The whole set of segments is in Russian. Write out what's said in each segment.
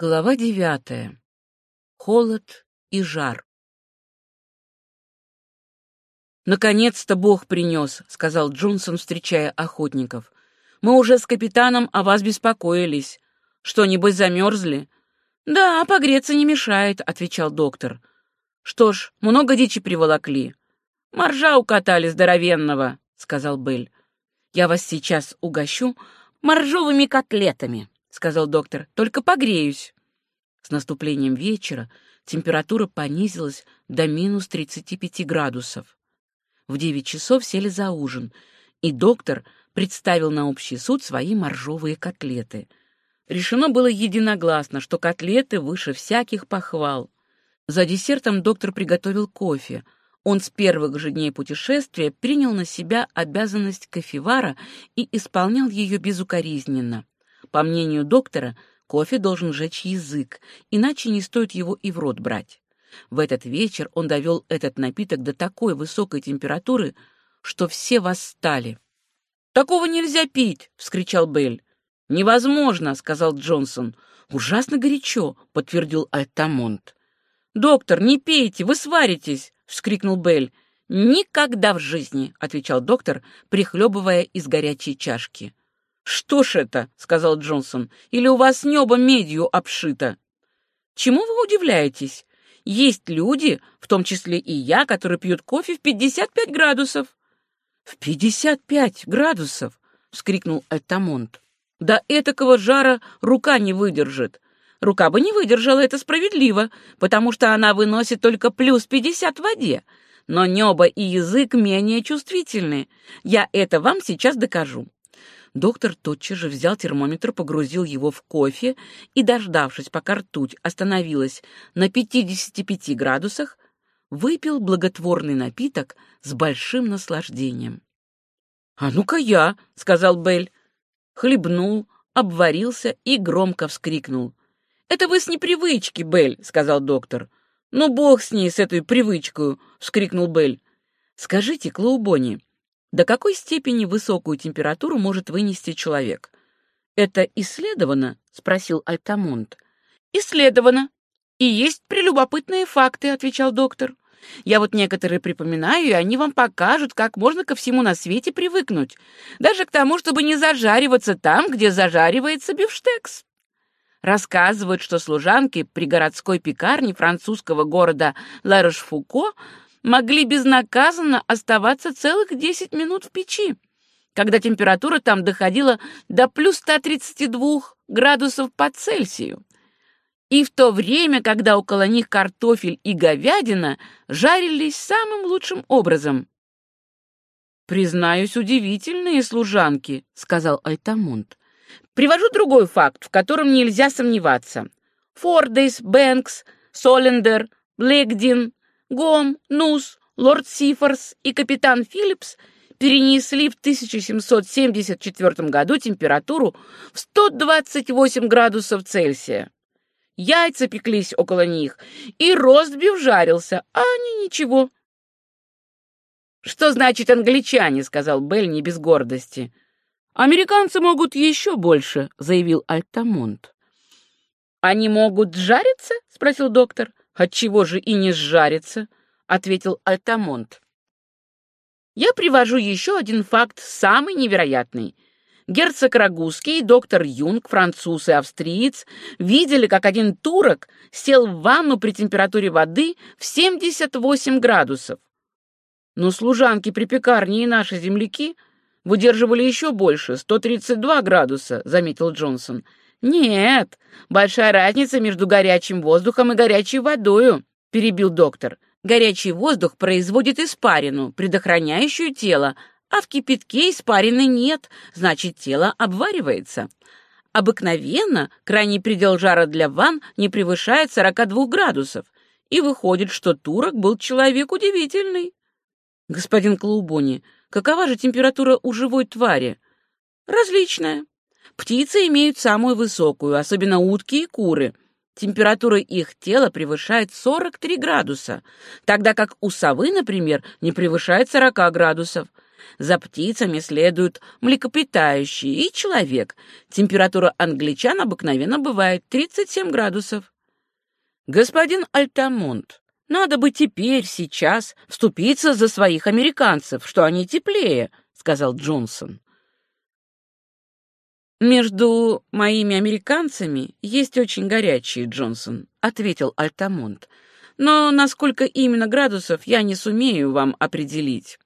Глава девятая. Холод и жар. «Наконец-то Бог принес», — сказал Джонсон, встречая охотников. «Мы уже с капитаном о вас беспокоились. Что, небось, замерзли?» «Да, погреться не мешает», — отвечал доктор. «Что ж, много дичи приволокли». «Моржа укатали здоровенного», — сказал Белль. «Я вас сейчас угощу моржовыми котлетами». — сказал доктор. — Только погреюсь. С наступлением вечера температура понизилась до минус 35 градусов. В девять часов сели за ужин, и доктор представил на общий суд свои моржовые котлеты. Решено было единогласно, что котлеты выше всяких похвал. За десертом доктор приготовил кофе. Он с первых же дней путешествия принял на себя обязанность кофевара и исполнял ее безукоризненно. По мнению доктора, кофе должен жечь язык, иначе не стоит его и в рот брать. В этот вечер он довел этот напиток до такой высокой температуры, что все восстали. «Такого нельзя пить!» — вскричал Белль. «Невозможно!» — сказал Джонсон. «Ужасно горячо!» — подтвердил Альтамонт. «Доктор, не пейте, вы сваритесь!» — вскрикнул Белль. «Никогда в жизни!» — отвечал доктор, прихлебывая из горячей чашки. «Что ж это?» — сказал Джонсон. «Или у вас небо медью обшито?» «Чему вы удивляетесь? Есть люди, в том числе и я, которые пьют кофе в 55 градусов». «В 55 градусов!» — вскрикнул Этамонт. «Да этакого жара рука не выдержит. Рука бы не выдержала, это справедливо, потому что она выносит только плюс 50 в воде. Но небо и язык менее чувствительны. Я это вам сейчас докажу. Доктор тотчас же взял термометр, погрузил его в кофе и, дождавшись, пока ртуть остановилась на 55 градусах, выпил благотворный напиток с большим наслаждением. «А ну-ка я!» — сказал Белль. Хлебнул, обварился и громко вскрикнул. «Это вы с непривычки, Белль!» — сказал доктор. «Ну, бог с ней, с этой привычкой!» — вскрикнул Белль. «Скажите, Клоубони, до какой степени высокую температуру может вынести человек? Это исследовано? спросил Альтамонт. Исследовано. И есть прелюбопытные факты, отвечал доктор. Я вот некоторые припоминаю, и они вам покажут, как можно ко всему на свете привыкнуть, даже к тому, чтобы не зажариваться там, где зажаривается бифштекс. Рассказывают, что служанки при городской пекарне французского города Ла-Рош-Фуко могли безнаказанно оставаться целых 10 минут в печи, когда температура там доходила до плюс 132 градусов по Цельсию. И в то время, когда около них картофель и говядина жарились самым лучшим образом. «Признаюсь, удивительные служанки», — сказал Альтамонт. «Привожу другой факт, в котором нельзя сомневаться. Фордейс, Бэнкс, Солендер, Блэкдин, Гом, Нус, лорд Сифорс и капитан Филлипс перенесли в 1774 году температуру в 128 градусов Цельсия. Яйца пеклись около них, и ростбиф жарился, а они ничего. «Что значит англичане?» — сказал Белль не без гордости. «Американцы могут еще больше», — заявил Альтамонт. «Они могут жариться?» — спросил доктор. «Отчего же и не сжарится?» — ответил Альтамонт. «Я привожу еще один факт, самый невероятный. Герцог Рагузский, доктор Юнг, француз и австриец видели, как один турок сел в ванну при температуре воды в 78 градусов. Но служанки при пекарне и наши земляки выдерживали еще больше, 132 градуса, заметил Джонсон. «Нет, большая разница между горячим воздухом и горячей водою», — перебил доктор. «Горячий воздух производит испарину, предохраняющую тело, а в кипятке испарины нет, значит, тело обваривается. Обыкновенно крайний предел жара для ванн не превышает 42 градусов, и выходит, что турок был человек удивительный». «Господин Клоубони, какова же температура у живой твари?» «Различная. Птицы имеют самую высокую, особенно утки и куры. Температура их тела превышает 43 градуса, тогда как у совы, например, не превышает 40 градусов. За птицами следуют млекопитающие и человек. Температура англичан обыкновенно бывает 37 градусов. Господин Альтамонт, надо бы теперь, сейчас, вступиться за своих американцев, что они теплее, сказал Джонсон. «Между моими американцами есть очень горячие, Джонсон», — ответил Альтамонт. «Но насколько именно градусов я не сумею вам определить».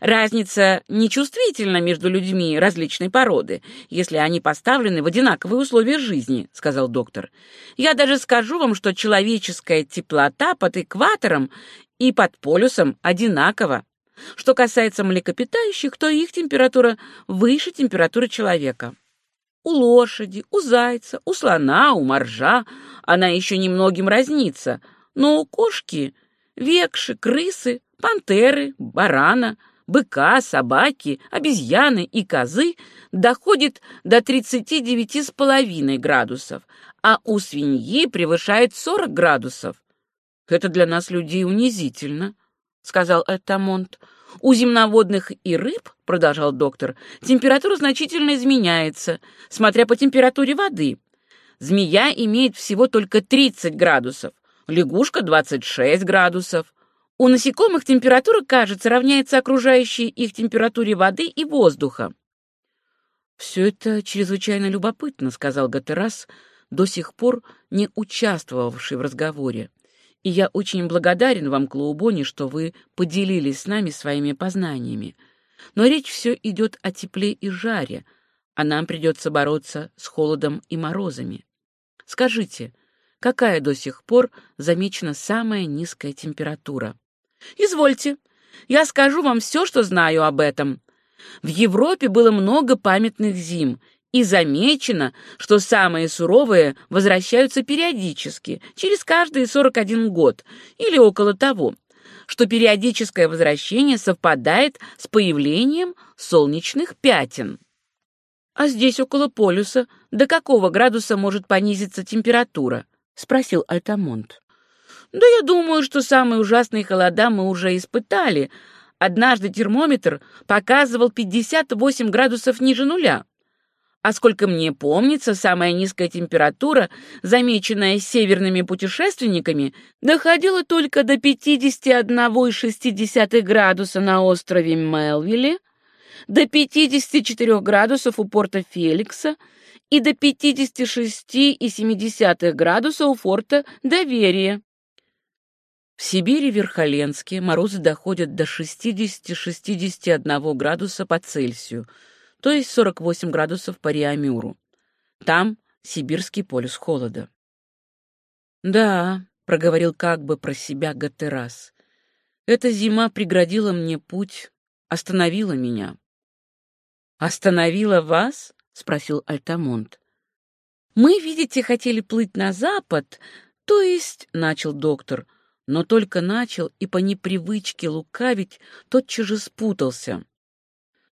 Разница нечувствительна между людьми различной породы, если они поставлены в одинаковые условия жизни, сказал доктор. Я даже скажу вам, что человеческая теплота под экватором и под полюсом одинакова. Что касается млекопитающих, то их температура выше температуры человека. У лошади, у зайца, у слона, у моржа она еще немногим разнится, но у кошки, векши, крысы, пантеры, барана, быка, собаки, обезьяны и козы доходит до 39,5 градусов, а у свиньи превышает 40 градусов. Это для нас, людей, унизительно сказал Этамонт. У земноводных и рыб, продолжал доктор, температура значительно изменяется, смотря по температуре воды. Змея имеет всего только 30 градусов, лягушка 26 градусов. У насекомых температура, кажется, равняется окружающей их температуре воды и воздуха. «Все это чрезвычайно любопытно», — сказал Гатерас, до сих пор не участвовавший в разговоре и я очень благодарен вам, Клоубони, что вы поделились с нами своими познаниями. Но речь все идет о тепле и жаре, а нам придется бороться с холодом и морозами. Скажите, какая до сих пор замечена самая низкая температура? Извольте, я скажу вам все, что знаю об этом. В Европе было много памятных зим, и замечено, что самые суровые возвращаются периодически, через каждые 41 год или около того, что периодическое возвращение совпадает с появлением солнечных пятен. «А здесь, около полюса, до какого градуса может понизиться температура?» — спросил Альтамонт. «Да я думаю, что самые ужасные холода мы уже испытали. Однажды термометр показывал 58 градусов ниже нуля. А сколько мне помнится, самая низкая температура, замеченная северными путешественниками, доходила только до 51,6 градуса на острове Мелвиле, до 54 градусов у порта Феликса и до 56,7 градуса у форта Доверия. В Сибири Верхоленске морозы доходят до 60-61 градуса по Цельсию – то есть 48 градусов по Риамюру. Там сибирский полюс холода. «Да», — проговорил как бы про себя Гатерас, — «эта зима преградила мне путь, остановила меня». «Остановила вас?» — спросил Альтамонт. «Мы, видите, хотели плыть на запад, то есть...» — начал доктор, но только начал и по непривычке лукавить тотчас же спутался.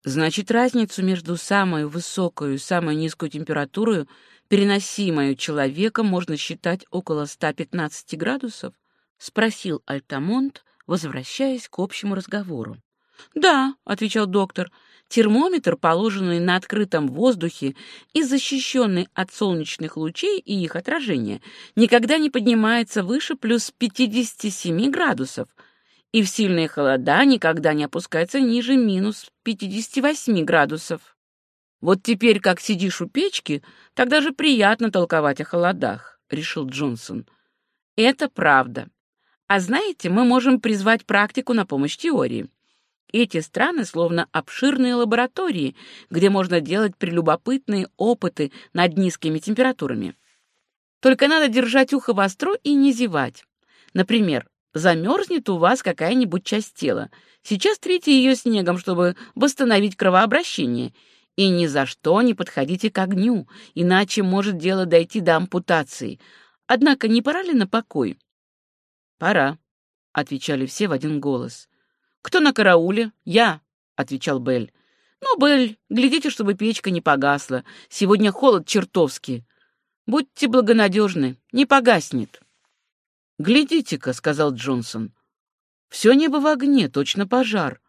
Значит, разницу между самой высокой и самой низкой температурой, переносимой человеком, можно считать около 115 градусов? Спросил Альтамонт, возвращаясь к общему разговору. «Да», — отвечал доктор, — «термометр, положенный на открытом воздухе и защищенный от солнечных лучей и их отражения, никогда не поднимается выше плюс 57 градусов, и в сильные холода никогда не опускается ниже минус 58 градусов. Вот теперь, как сидишь у печки, тогда же приятно толковать о холодах, — решил Джонсон. Это правда. А знаете, мы можем призвать практику на помощь теории. Эти страны словно обширные лаборатории, где можно делать прелюбопытные опыты над низкими температурами. Только надо держать ухо востро и не зевать. Например, замерзнет у вас какая-нибудь часть тела. Сейчас трите ее снегом, чтобы восстановить кровообращение. И ни за что не подходите к огню, иначе может дело дойти до ампутации. Однако не пора ли на покой? Пора, отвечали все в один голос. Кто на карауле? Я, отвечал Белль. Ну, Белль, глядите, чтобы печка не погасла. Сегодня холод чертовски. Будьте благонадежны, не погаснет. «Глядите-ка», — сказал Джонсон. «Все небо в огне, точно пожар».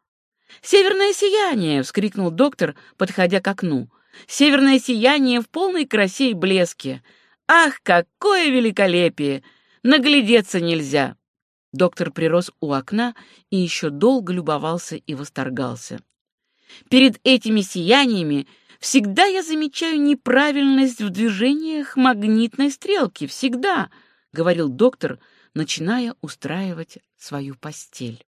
«Северное сияние!» — вскрикнул доктор, подходя к окну. «Северное сияние в полной красе и блеске! Ах, какое великолепие! Наглядеться нельзя!» Доктор прирос у окна и еще долго любовался и восторгался. «Перед этими сияниями всегда я замечаю неправильность в движениях магнитной стрелки, всегда!» — говорил доктор, начиная устраивать свою постель.